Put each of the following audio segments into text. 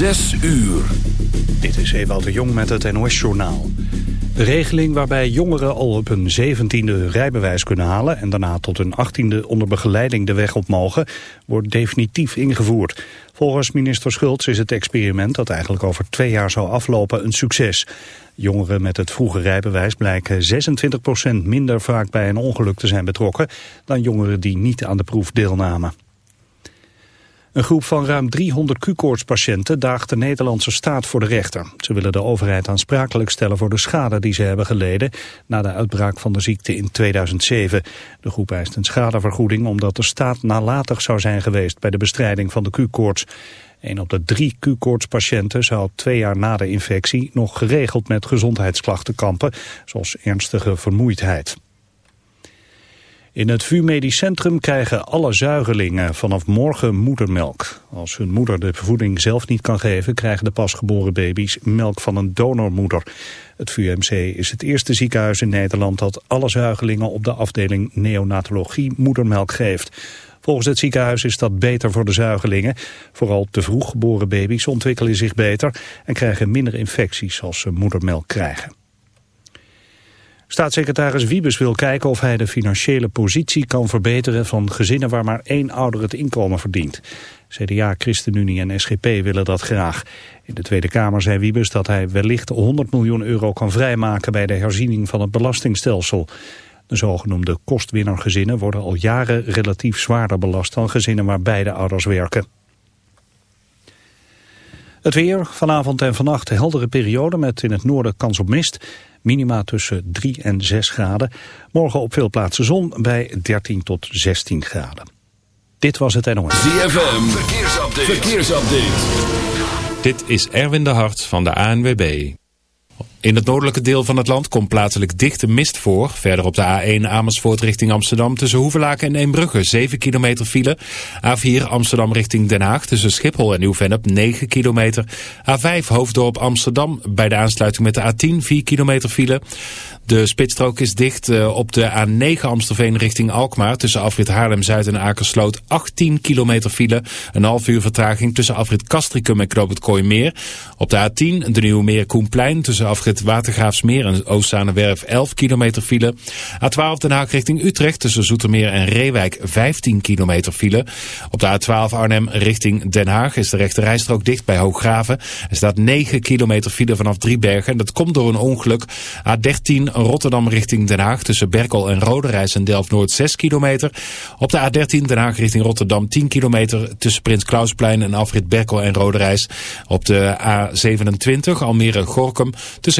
Zes uur. Dit is Ewout de Jong met het NOS-journaal. De regeling waarbij jongeren al op hun zeventiende rijbewijs kunnen halen... en daarna tot hun achttiende onder begeleiding de weg op mogen... wordt definitief ingevoerd. Volgens minister Schultz is het experiment dat eigenlijk over twee jaar zou aflopen een succes. Jongeren met het vroege rijbewijs blijken 26% minder vaak bij een ongeluk te zijn betrokken... dan jongeren die niet aan de proef deelnamen. Een groep van ruim 300 Q-koortspatiënten daagt de Nederlandse staat voor de rechter. Ze willen de overheid aansprakelijk stellen voor de schade die ze hebben geleden na de uitbraak van de ziekte in 2007. De groep eist een schadevergoeding omdat de staat nalatig zou zijn geweest bij de bestrijding van de Q-koorts. Een op de drie Q-koortspatiënten zou twee jaar na de infectie nog geregeld met gezondheidsklachten kampen, zoals ernstige vermoeidheid. In het VU Medisch Centrum krijgen alle zuigelingen vanaf morgen moedermelk. Als hun moeder de voeding zelf niet kan geven, krijgen de pasgeboren baby's melk van een donormoeder. Het VUMC is het eerste ziekenhuis in Nederland dat alle zuigelingen op de afdeling neonatologie moedermelk geeft. Volgens het ziekenhuis is dat beter voor de zuigelingen. Vooral te vroeg geboren baby's ontwikkelen zich beter en krijgen minder infecties als ze moedermelk krijgen. Staatssecretaris Wiebes wil kijken of hij de financiële positie kan verbeteren van gezinnen waar maar één ouder het inkomen verdient. CDA, ChristenUnie en SGP willen dat graag. In de Tweede Kamer zei Wiebes dat hij wellicht 100 miljoen euro kan vrijmaken bij de herziening van het belastingstelsel. De zogenoemde kostwinnergezinnen worden al jaren relatief zwaarder belast dan gezinnen waar beide ouders werken. Het weer, vanavond en vannacht heldere periode met in het noorden kans op mist. Minima tussen 3 en 6 graden. Morgen op veel plaatsen zon bij 13 tot 16 graden. Dit was het NOS. ZFM, verkeersupdate. verkeersupdate. Dit is Erwin de Hart van de ANWB. In het noordelijke deel van het land komt plaatselijk dichte mist voor. Verder op de A1 Amersfoort richting Amsterdam tussen Hoevelaken en Eembrugge 7 kilometer file. A4 Amsterdam richting Den Haag tussen Schiphol en Nieuw-Vennep 9 kilometer. A5 Hoofddorp Amsterdam bij de aansluiting met de A10 4 kilometer file. De spitsstrook is dicht eh, op de A9 Amstelveen richting Alkmaar. Tussen afrit Haarlem-Zuid en Akersloot 18 kilometer file. Een half uur vertraging tussen afrit Castricum en Knoop het. Op de A10 de Nieuwe Meer Koenplein tussen afrit Watergraafsmeer en Oostzaanewerf 11 kilometer file. A12 Den Haag richting Utrecht tussen Zoetermeer en Reewijk 15 kilometer file. Op de A12 Arnhem richting Den Haag is de rechte rijstrook dicht bij Hooggraven. Er staat 9 kilometer file vanaf Driebergen. Dat komt door een ongeluk. A13 Rotterdam richting Den Haag tussen Berkel en Roderijs en Delft-Noord 6 kilometer. Op de A13 Den Haag richting Rotterdam 10 kilometer tussen Prins Klausplein en Afrit Berkel en Roderijs. Op de A27 Almere-Gorkum tussen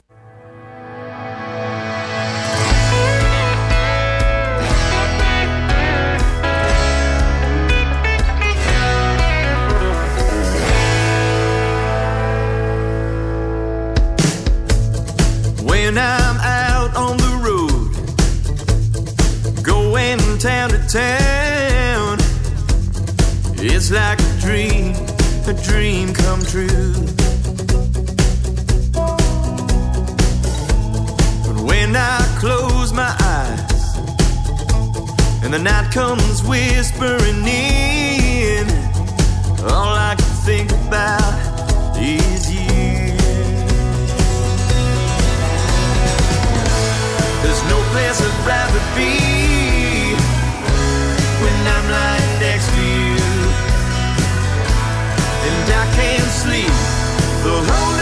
Like a dream, a dream come true. But when I close my eyes and the night comes whispering in, all I can think about is you. There's no place I'd rather be when I'm lying. and I can't sleep. The whole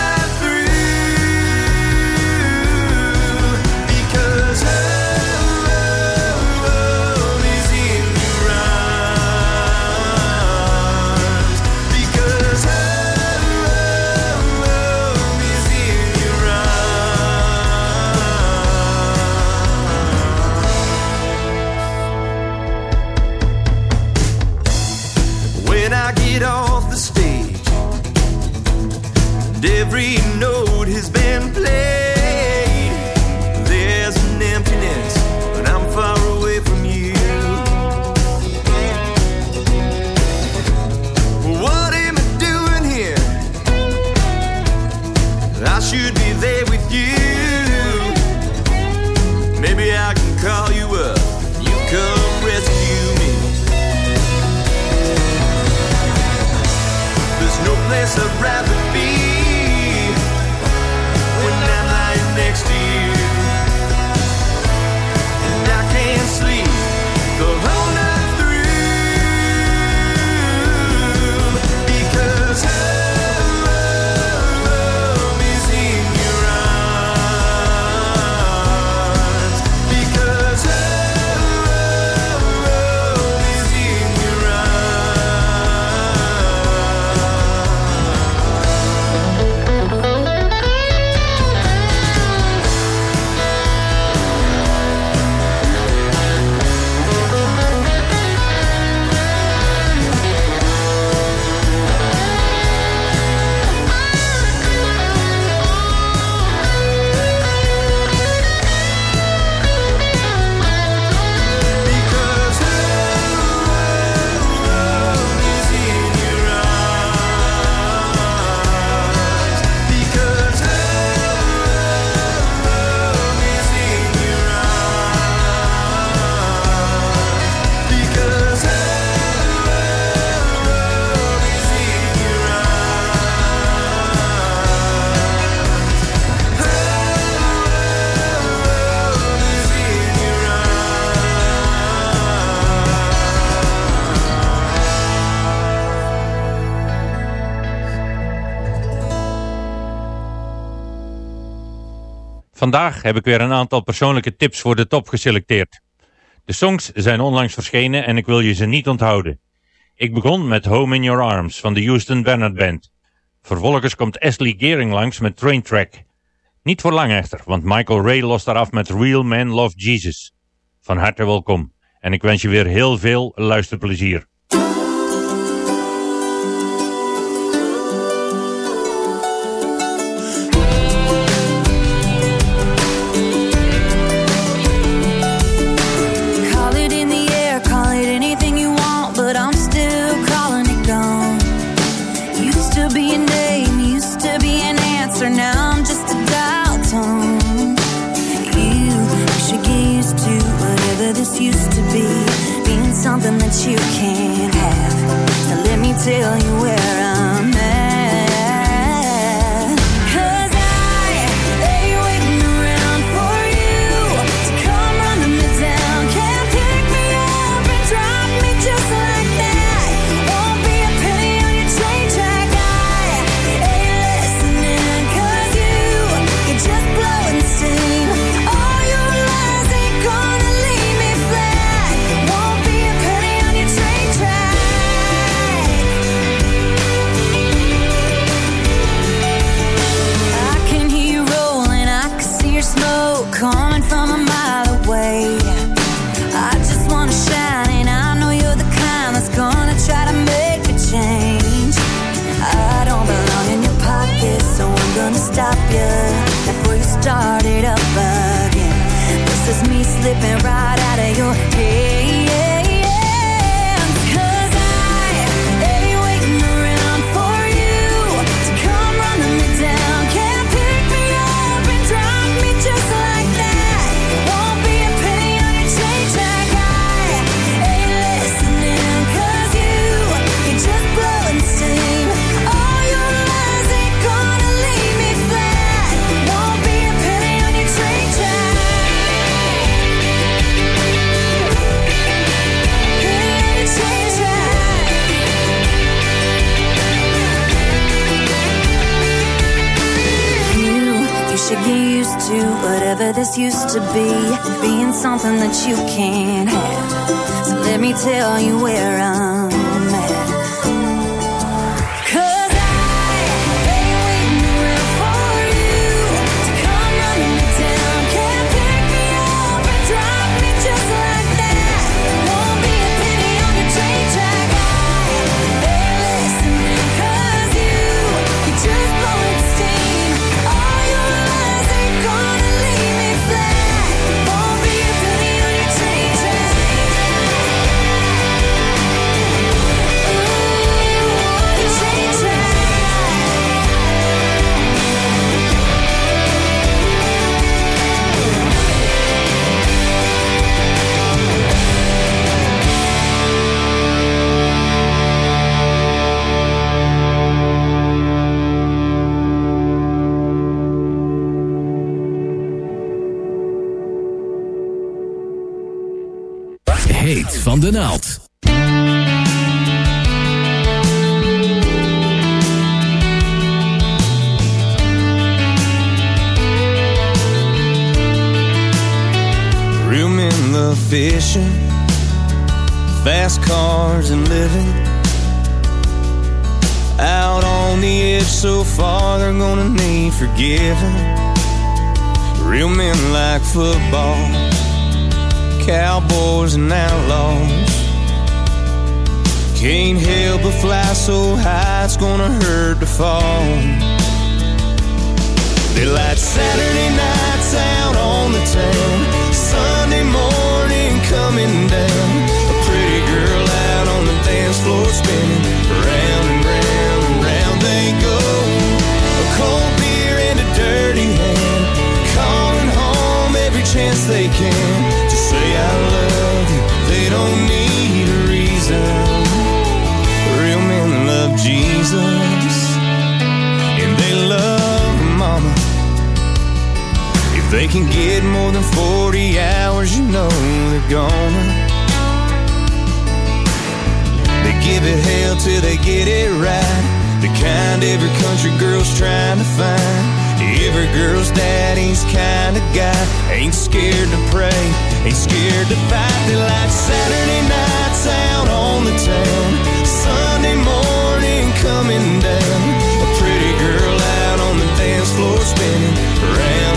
Vandaag heb ik weer een aantal persoonlijke tips voor de top geselecteerd. De songs zijn onlangs verschenen en ik wil je ze niet onthouden. Ik begon met Home in Your Arms van de Houston Bernard Band. Vervolgens komt Ashley Gearing langs met Train Track. Niet voor lang echter, want Michael Ray lost eraf met Real Men Love Jesus. Van harte welkom en ik wens je weer heel veel luisterplezier. Something that you can't football, cowboys and outlaws. Can't help but fly so high, it's gonna hurt to fall. They light Saturday nights out on the town. Sunday morning coming down. A pretty girl out on the dance floor spinning. Can. To say I love you. They don't need a reason. Real men love Jesus. And they love mama. If they can get more than 40 hours, you know they're gonna. They give it hell till they get it right. The kind every country girl's trying to find. Girl's daddy's kind of guy. Ain't scared to pray, ain't scared to fight. They like Saturday nights out on the town. Sunday morning coming down. A pretty girl out on the dance floor spinning. Round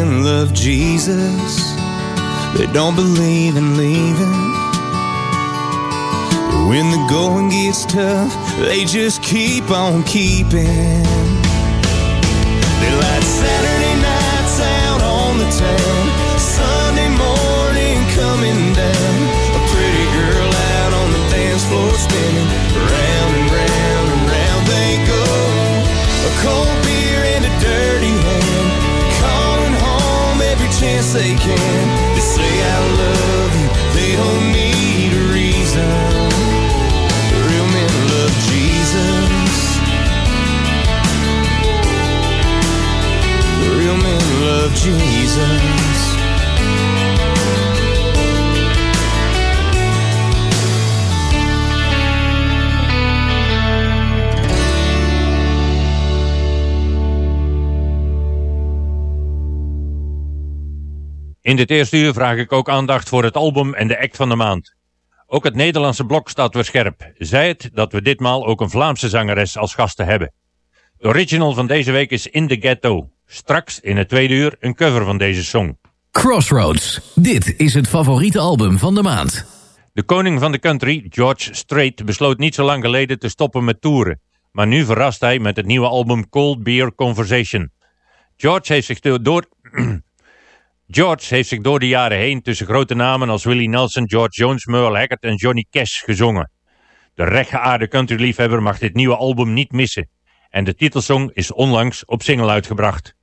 Real love Jesus. They don't believe in leaving. When the going gets tough, they just keep on keeping. They light Saturday nights out on the town. Sunday morning coming down. A pretty girl out on the dance floor spinning. Can. They say I love you. They don't need a reason. Real men love Jesus. Real men love Jesus. In dit eerste uur vraag ik ook aandacht voor het album en de act van de maand. Ook het Nederlandse blok staat weer scherp. Zij het dat we ditmaal ook een Vlaamse zangeres als gasten hebben. De original van deze week is In the Ghetto. Straks in het tweede uur een cover van deze song. Crossroads. Dit is het favoriete album van de maand. De koning van de country, George Strait, besloot niet zo lang geleden te stoppen met toeren. Maar nu verrast hij met het nieuwe album Cold Beer Conversation. George heeft zich door... George heeft zich door de jaren heen tussen grote namen als Willie Nelson, George Jones, Merle Haggard en Johnny Cash gezongen. De rechtgeaarde countryliefhebber mag dit nieuwe album niet missen. En de titelsong is onlangs op single uitgebracht.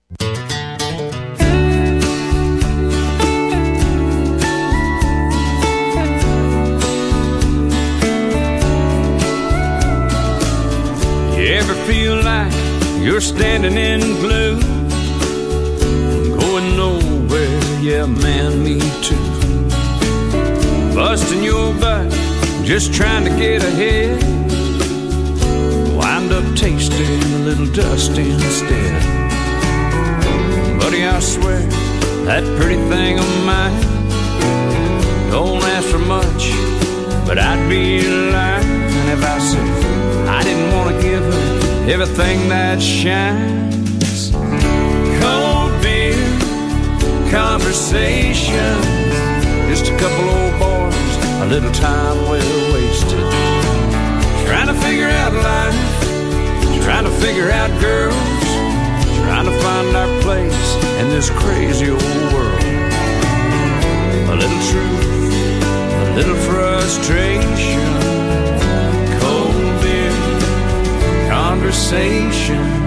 You ever feel like you're standing in glue? Yeah, man, me too. Busting your butt, just trying to get ahead. Wind up tasting a little dust instead. Buddy, I swear, that pretty thing of mine don't ask for much, but I'd be lying if I said I didn't want to give her everything that shines. Conversation, just a couple old boys, a little time well wasted. Trying to figure out life, trying to figure out girls, trying to find our place in this crazy old world. A little truth, a little frustration, cold beer, conversation.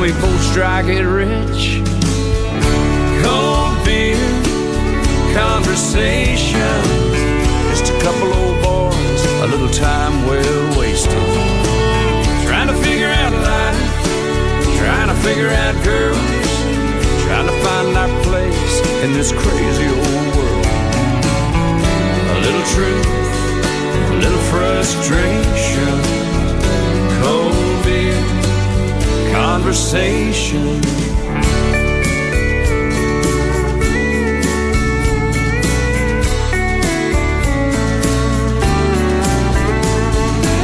we both strike it rich. Cold beer, conversation, just a couple old boys, a little time well wasted. Trying to figure out life, trying to figure out girls, trying to find our place in this crazy old world. A little truth, a little frustration, conversation.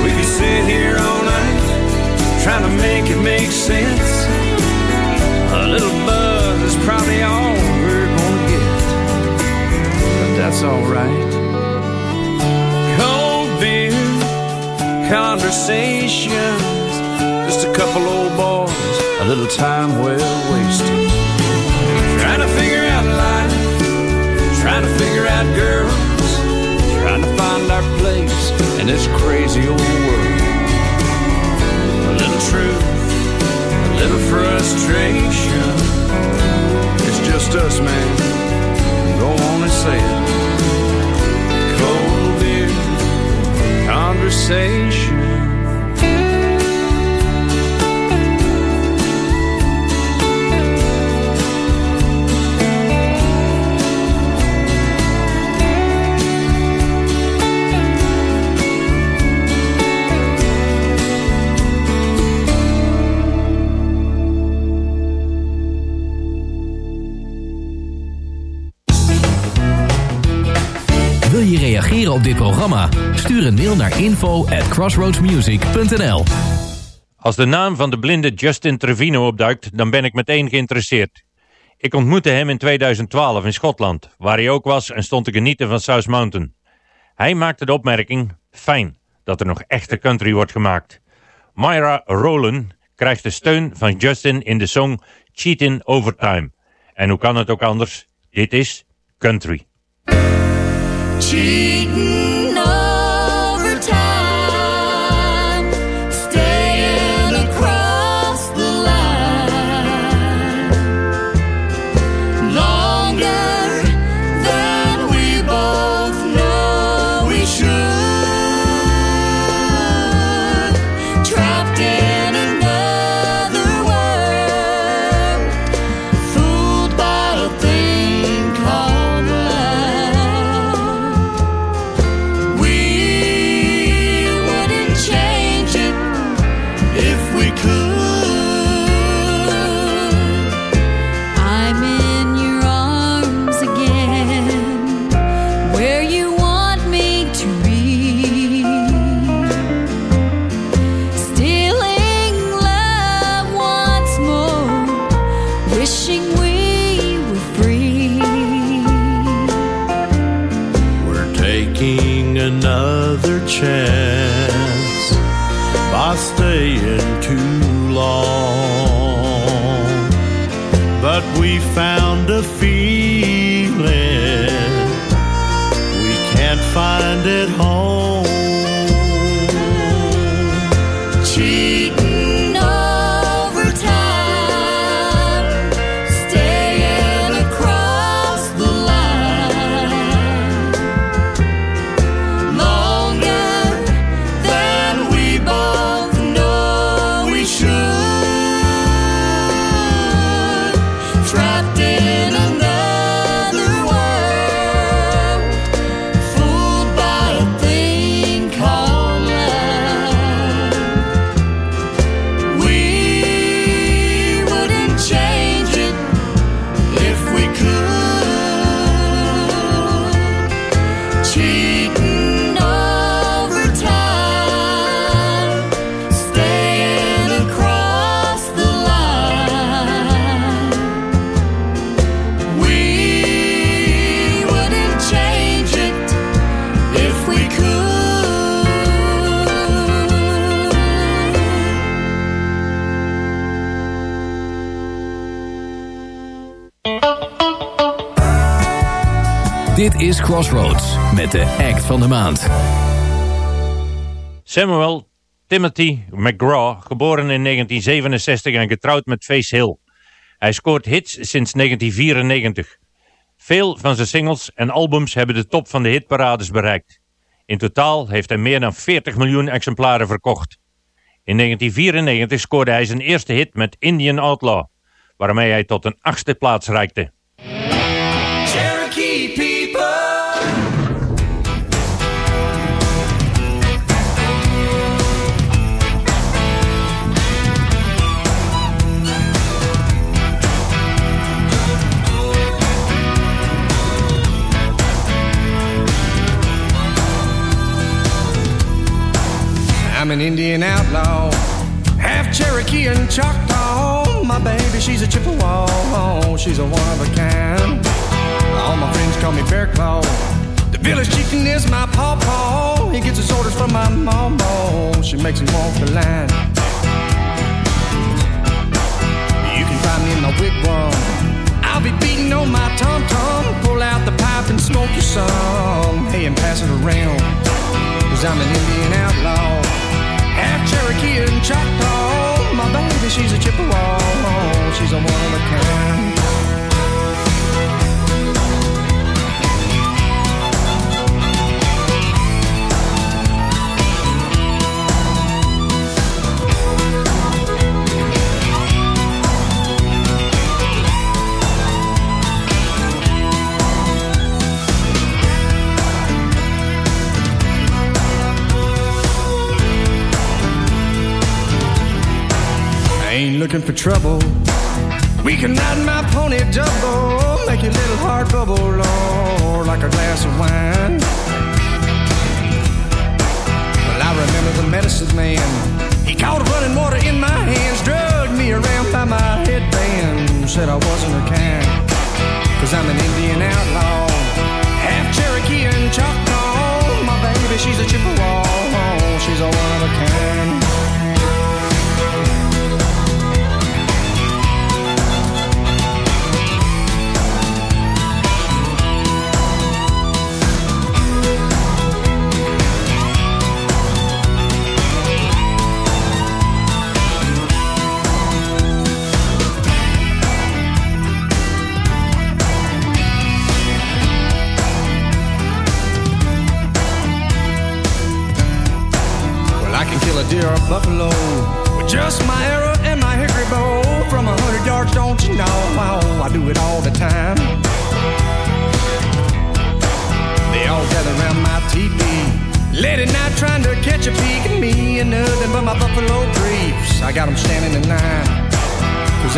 We could sit here all night trying to make it make sense. A little buzz is probably all we're gonna get, but that's alright. Cold beer, conversations, just a couple old boys, a little time well wasted. Trying to figure out life, trying to figure out girls, trying to find our place in this crazy old world. A little truth, a little frustration. Stuur een mail naar info at crossroadsmusic.nl Als de naam van de blinde Justin Trevino opduikt, dan ben ik meteen geïnteresseerd. Ik ontmoette hem in 2012 in Schotland, waar hij ook was en stond te genieten van South Mountain. Hij maakte de opmerking, fijn dat er nog echte country wordt gemaakt. Myra Rowland krijgt de steun van Justin in de song Cheatin' Overtime. En hoe kan het ook anders? Dit is country. Cheating chance van de maand. Samuel Timothy McGraw, geboren in 1967 en getrouwd met Face Hill. Hij scoort hits sinds 1994. Veel van zijn singles en albums hebben de top van de hitparades bereikt. In totaal heeft hij meer dan 40 miljoen exemplaren verkocht. In 1994 scoorde hij zijn eerste hit met Indian Outlaw, waarmee hij tot een achtste plaats reikte. An Indian outlaw, half Cherokee and Choctaw. My baby, she's a Chippewa, she's a one of a kind. All my friends call me Bear Claw. The village chicken is my pawpaw. He gets his orders from my mama. She makes him walk the line. You can find me in my wigwam. I'll be beating on my tom tom. Pull out the pipe and smoke you some. Hey, and pass it around. Cause I'm an Indian outlaw. Cherokee and Choctaw. My baby, she's a Chippewa. She's a one of a kind. Ain't looking for trouble. We can ride my pony double, make your little heart bubble, Lord, like a glass of wine. Well, I remember the medicine man. He caught running water in my hands, drugged me around by my headband, said I wasn't her kind. Cause I'm an Indian outlaw,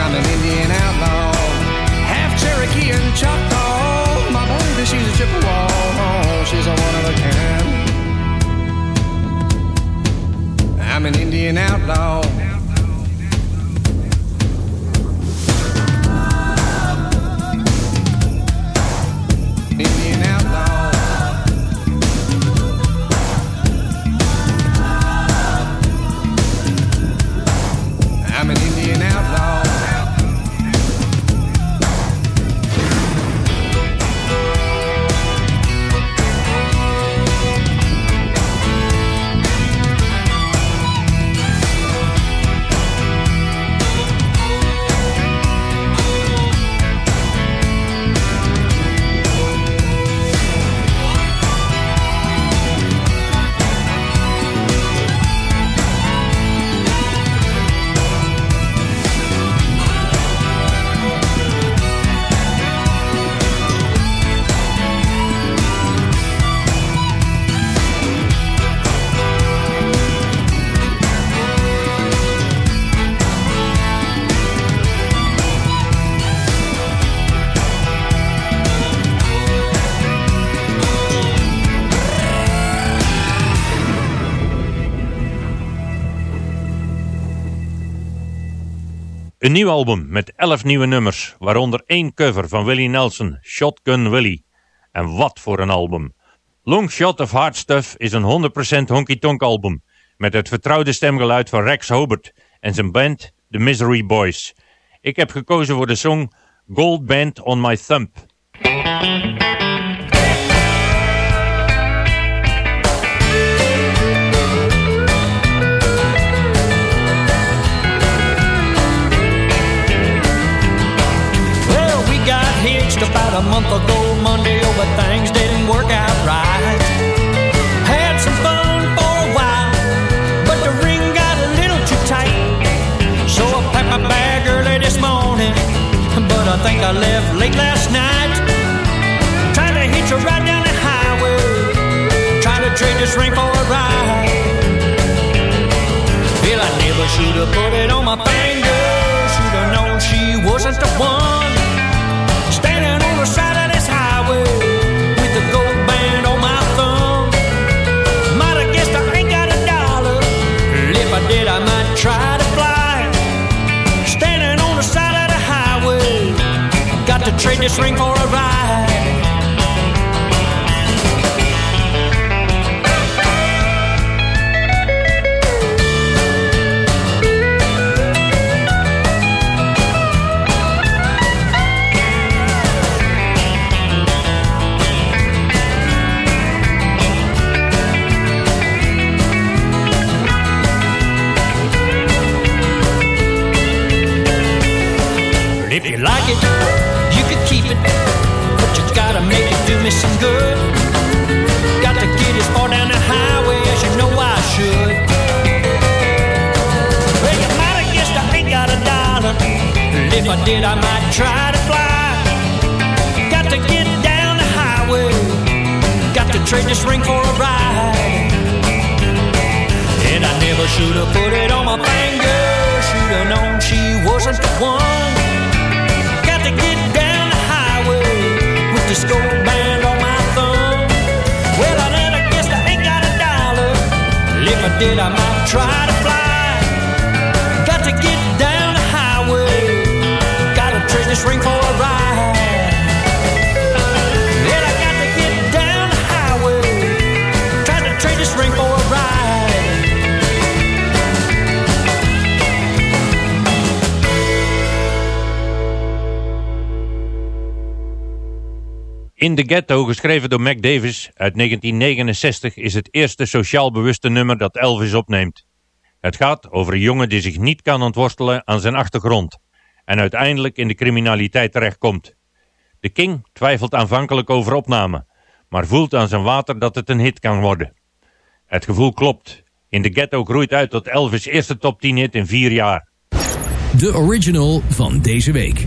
I'm an Indian outlaw, half Cherokee and Choctaw. My baby, she's a Chippewa, she's a one of a kind. I'm an Indian outlaw. Indian outlaw. Een nieuw album met 11 nieuwe nummers, waaronder één cover van Willie Nelson, Shotgun Willie. En wat voor een album. Long Shot of Hard Stuff is een 100% honky-tonk album, met het vertrouwde stemgeluid van Rex Hobart en zijn band The Misery Boys. Ik heb gekozen voor de song Gold Band on My Thumb. Hitched about a month ago Monday, oh, but things didn't work out right. Had some fun for a while, but the ring got a little too tight. So I packed my bag early this morning, but I think I left late last night. Trying to hitch a ride down the highway, trying to trade this ring for a ride. Well, I never should have put it on my finger. Should have known she wasn't the one. This ring for a ride. The Ghetto, geschreven door Mac Davis uit 1969, is het eerste sociaal bewuste nummer dat Elvis opneemt. Het gaat over een jongen die zich niet kan ontworstelen aan zijn achtergrond en uiteindelijk in de criminaliteit terechtkomt. De King twijfelt aanvankelijk over opname, maar voelt aan zijn water dat het een hit kan worden. Het gevoel klopt. In the Ghetto groeit uit tot Elvis' eerste top 10 hit in vier jaar. De original van deze week.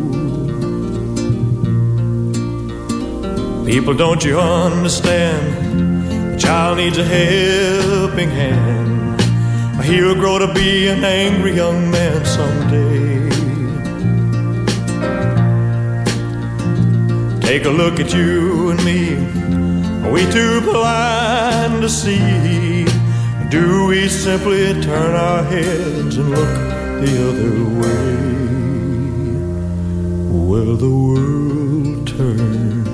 People, don't you understand? The child needs a helping hand. He'll grow to be an angry young man someday. Take a look at you and me. Are we too blind to see? Do we simply turn our heads and look the other way? Well, the world turns.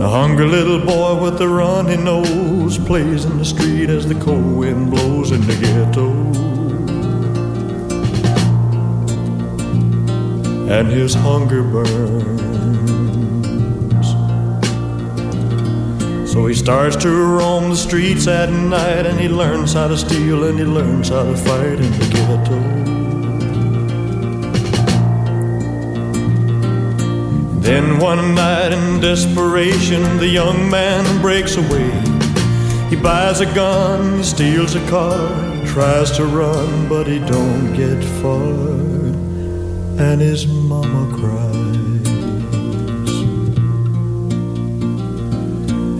A hungry little boy with a runny nose plays in the street as the cold wind blows in the ghetto. And his hunger burns. So he starts to roam the streets at night and he learns how to steal and he learns how to fight in the ghetto. Then one night in desperation, the young man breaks away. He buys a gun, he steals a car, tries to run, but he don't get far. And his mama cries.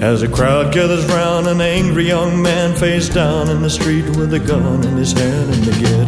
As a crowd gathers round, an angry young man face down in the street with a gun in his hand and the ghetto.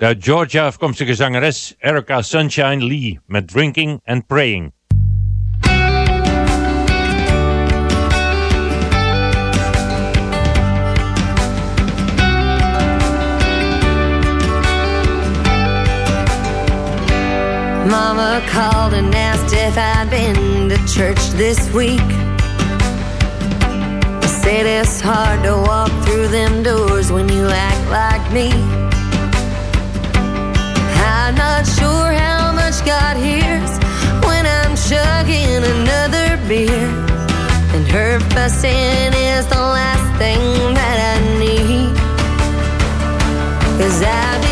De uit Georgia afkomstige zangeres Erica Sunshine Lee met Drinking and Praying. Mama called and asked if I'd been to church this week. Said it's hard to walk through them doors when you act like me. I'm not sure how much God hears when I'm chugging another beer. And her fussing is the last thing that I need. Cause I've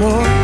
amor.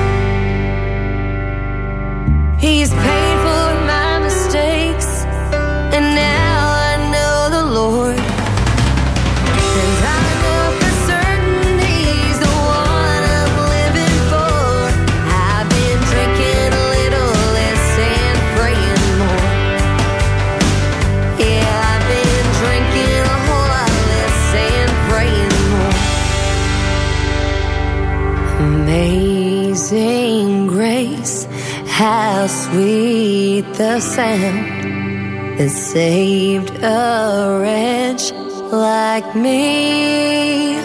How sweet the sound that saved a wretch like me.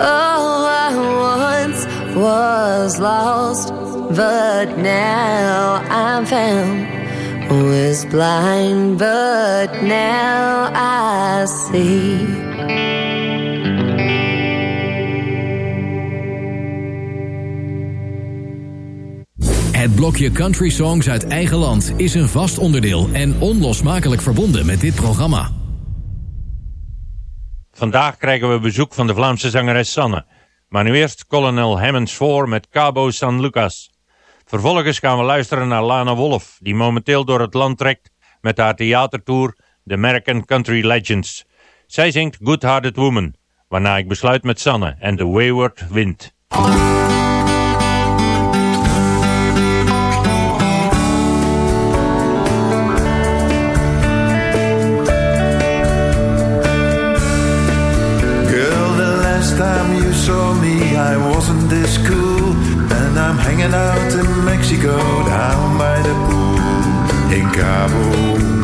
Oh, I once was lost, but now I'm found. Was blind, but now I see. blokje country songs uit eigen land is een vast onderdeel en onlosmakelijk verbonden met dit programma. Vandaag krijgen we bezoek van de Vlaamse zangeres Sanne. Maar nu eerst Colonel Hammonds voor met Cabo San Lucas. Vervolgens gaan we luisteren naar Lana Wolf, die momenteel door het land trekt met haar theatertour The American Country Legends. Zij zingt Good Hearted Woman, waarna ik besluit met Sanne en The Wayward Wind. saw me, I wasn't this cool. And I'm hanging out in Mexico, down by the pool in Cabo.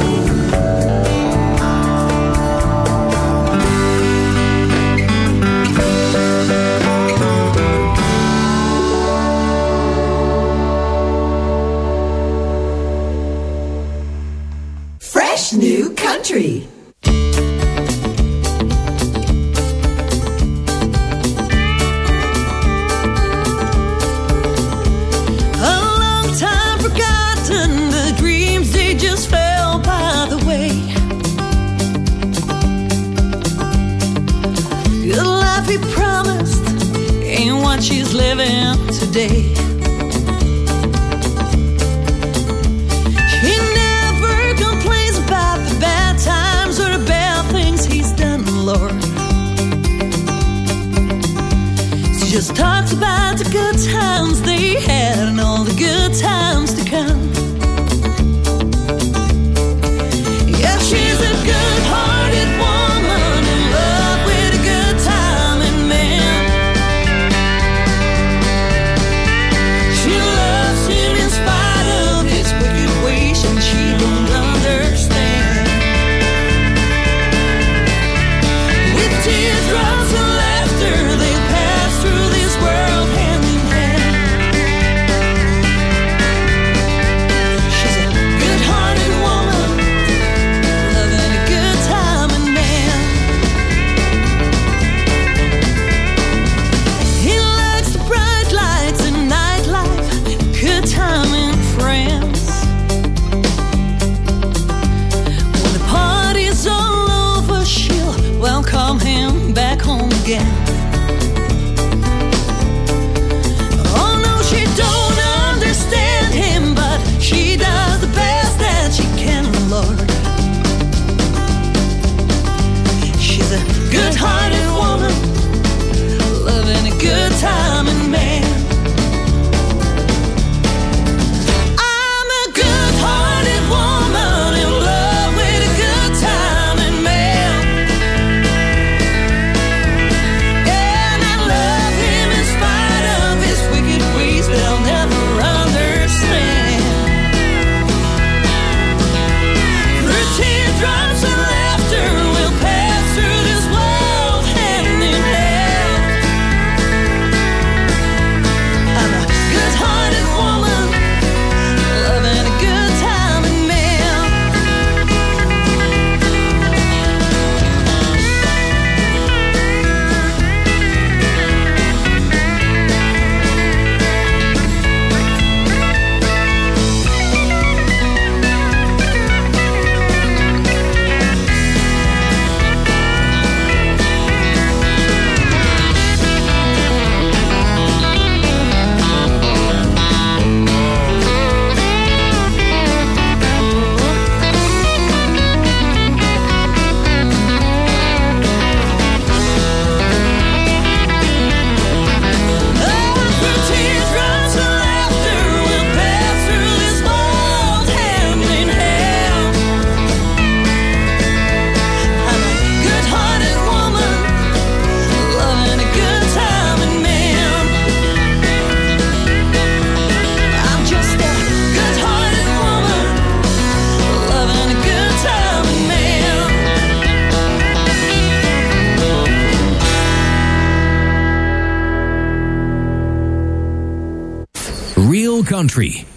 country.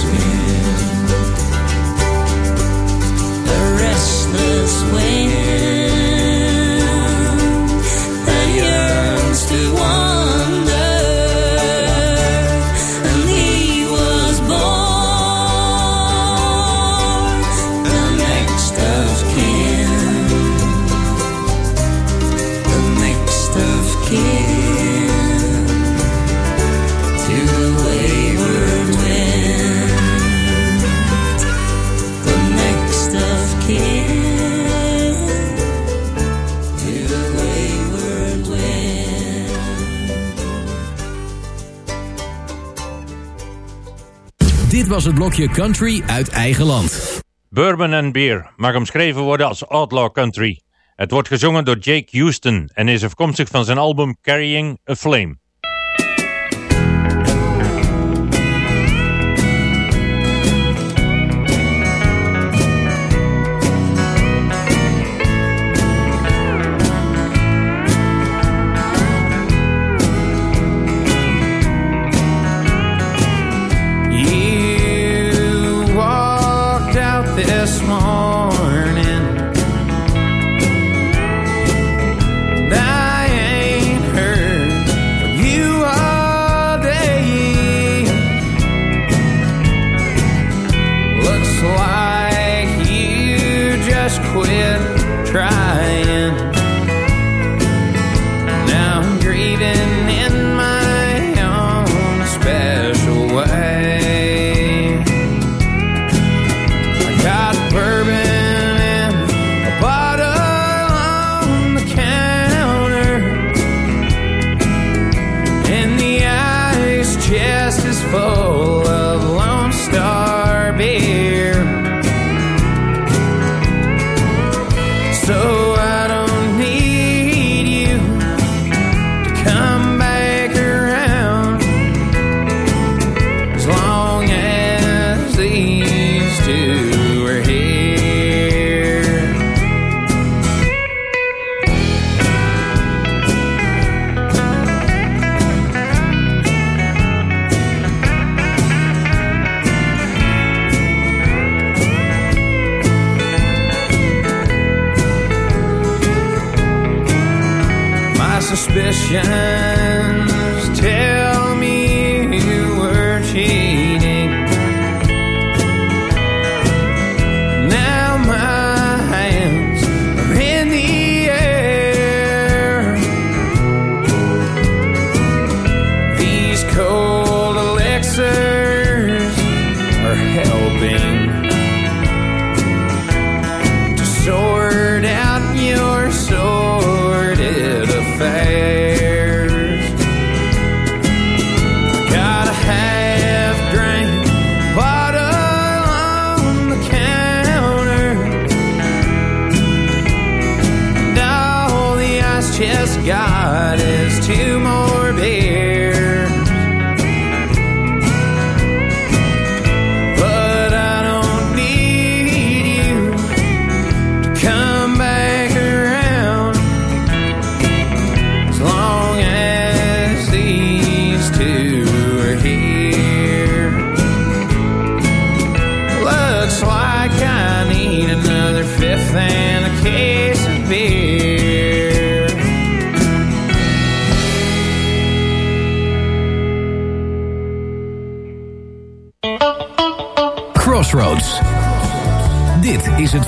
me. het blokje country uit eigen land. Bourbon and Beer mag omschreven worden als outlaw country. Het wordt gezongen door Jake Houston en is afkomstig van zijn album Carrying a Flame.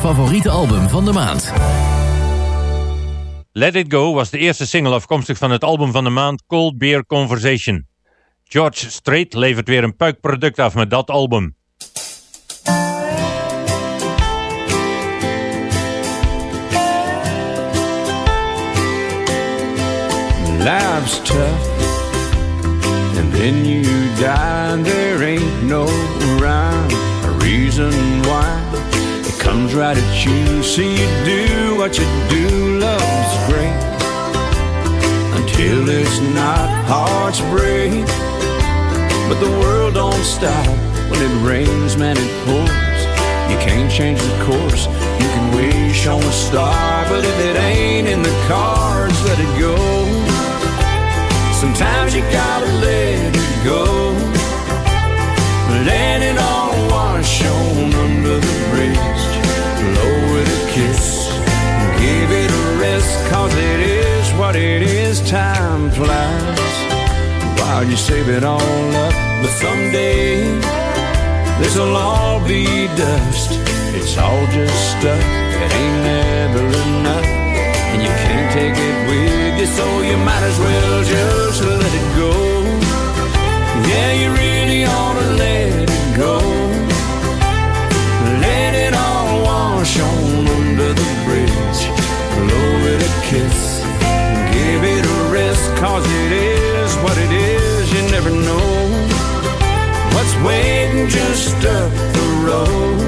Favoriete album van de maand. Let It Go was de eerste single afkomstig van het album van de maand Cold Beer Conversation. George Strait levert weer een puikproduct af met dat album. Life's tough, and then you die, and there ain't no rhyme or reason why. Comes right at you, so you do what you do. Love's great until it's not. Hearts break, but the world don't stop when it rains, man. It pours. You can't change the course. You can wish on a star, but if it ain't in the cards, let it go. Sometimes you gotta let it go. Let it all wash what it is. Time flies while you save it all up. But someday, this'll all be dust. It's all just stuff that ain't never enough and you can't take it with you, so you might as well just let it go. Yeah, you really ought to let it go. Let it all wash on under the bridge. Blow it a kiss, cause it is what it is. You never know what's waiting just up the road.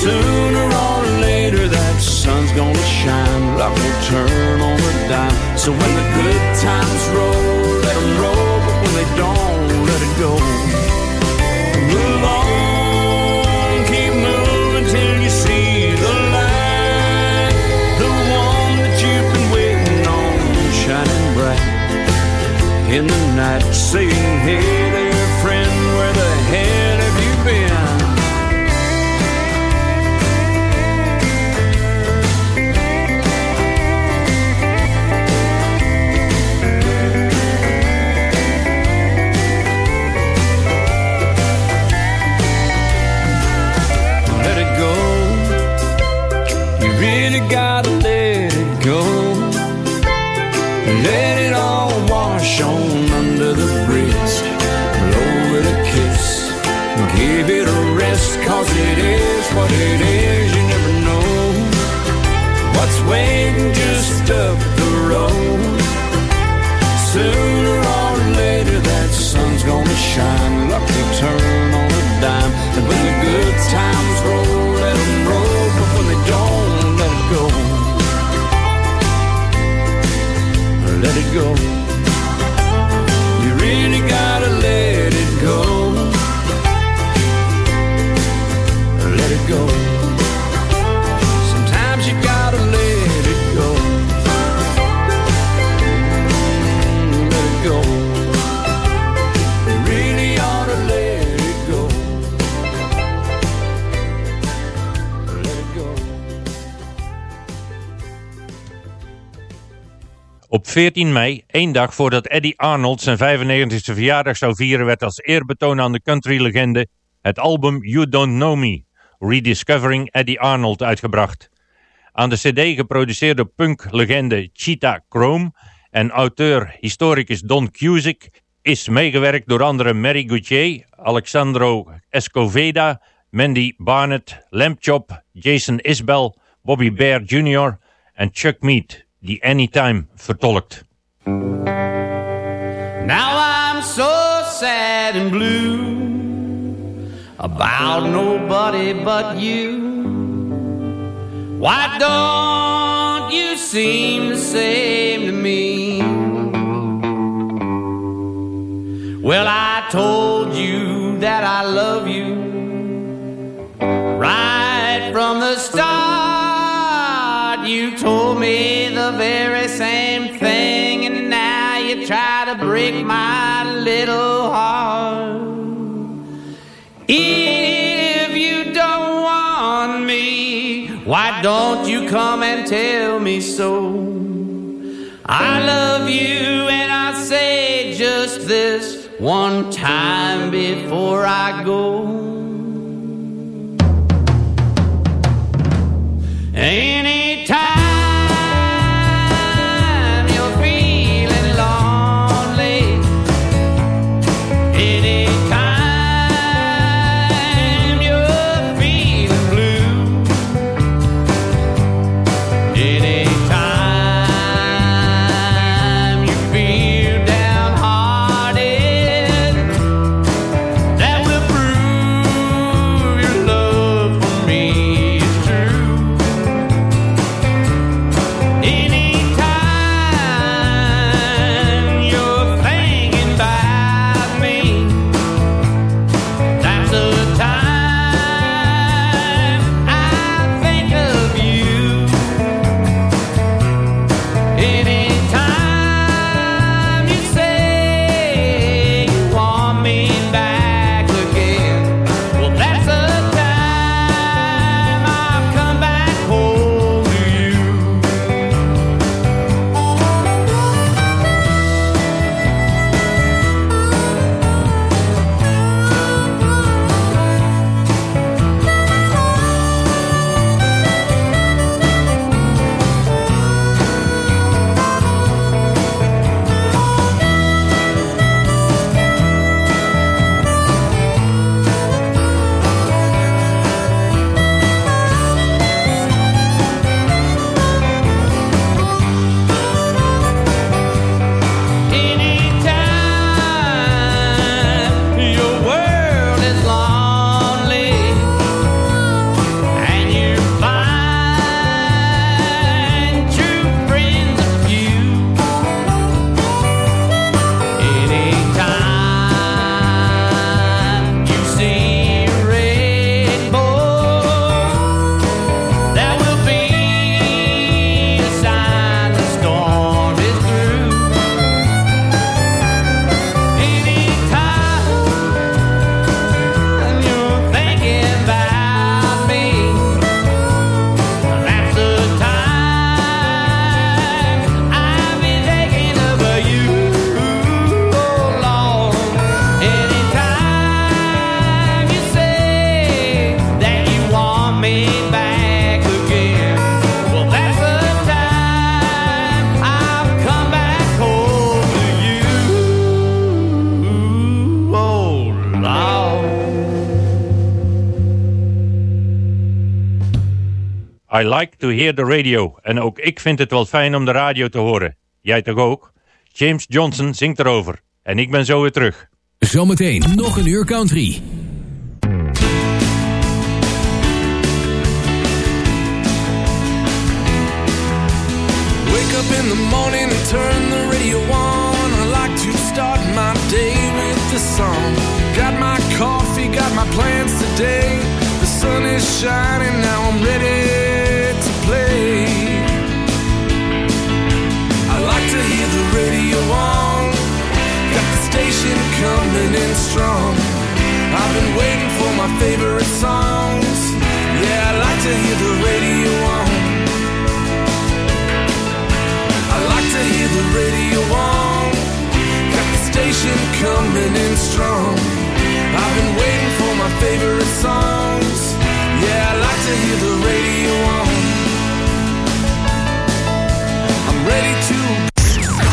Sooner or later, that sun's gonna shine. Luck will turn on a dime. So when the good times roll, let 'em roll. But when they don't, let it go. In the night, saying, Hey it is what it is. You never know what's waiting Op 14 mei, één dag voordat Eddie Arnold zijn 95e verjaardag zou vieren, werd als eerbetoon aan de country-legende het album You Don't Know Me, Rediscovering Eddie Arnold, uitgebracht. Aan de cd geproduceerd door punk-legende Cheetah Chrome en auteur-historicus Don Cusick is meegewerkt door andere Mary Gauthier, Alexandro Escoveda, Mandy Barnett, Lampchop, Jason Isbell, Bobby Bear Jr. en Chuck Mead, die Anytime vertolkt. Now I'm so sad and blue about nobody but you. Why don't you seem the same to me? Well, I told you that I love you right from the start. Told me the very same thing, and now you try to break my little heart. If you don't want me, why don't you come and tell me so? I love you, and I say just this one time before I go. To hear the radio. En ook ik vind het wel fijn om de radio te horen. Jij toch ook? James Johnson zingt erover. En ik ben zo weer terug. Zometeen nog een uur country. Wake up in the morning and turn the radio on. I like to start my day with the song. Got my coffee, got my plans today. The sun is shining, now I'm ready radio on. Got the station coming in strong. I've been waiting for my favorite songs. Yeah, I like to hear the radio on. I like to hear the radio on. Got the station coming in strong. I've been waiting for my favorite songs. Yeah, I like to hear the radio on. I'm ready to